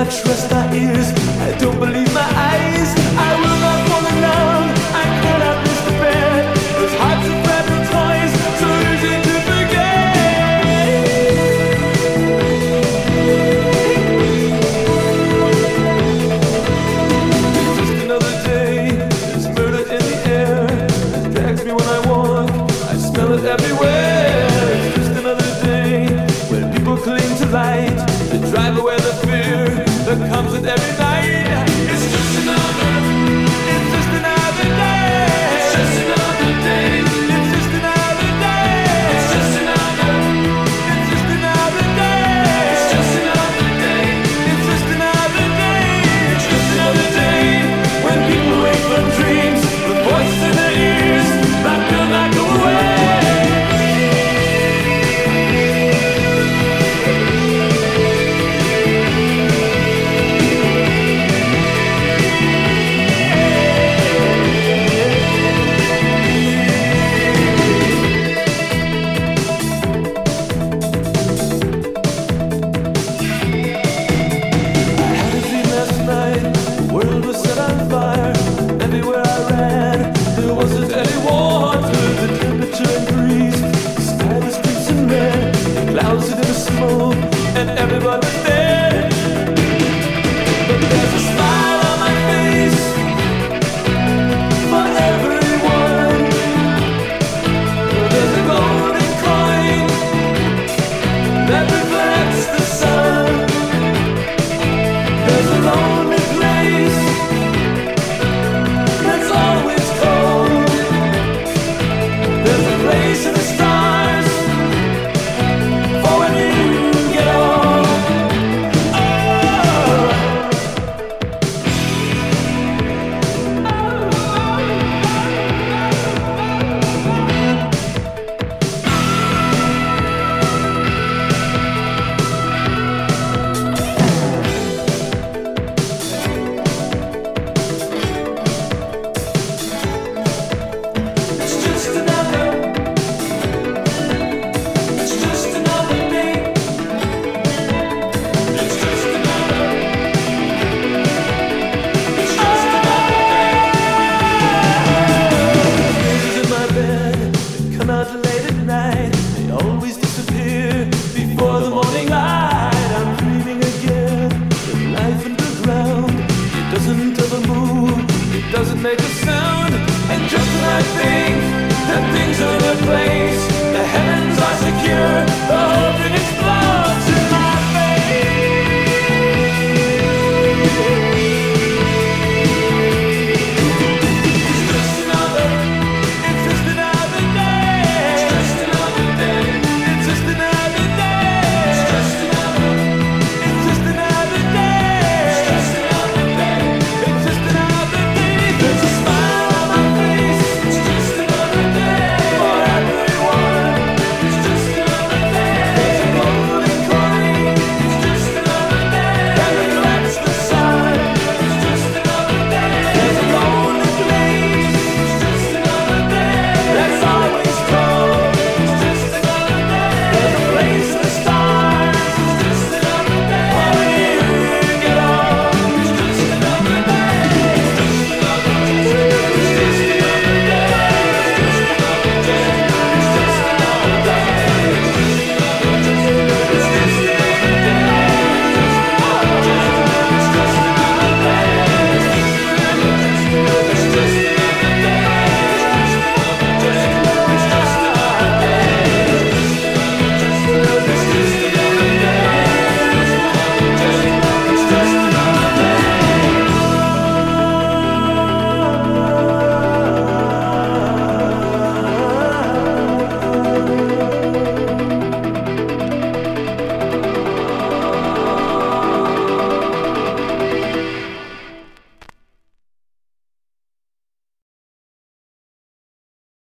I trust my ears. I don't believe my eyes. make a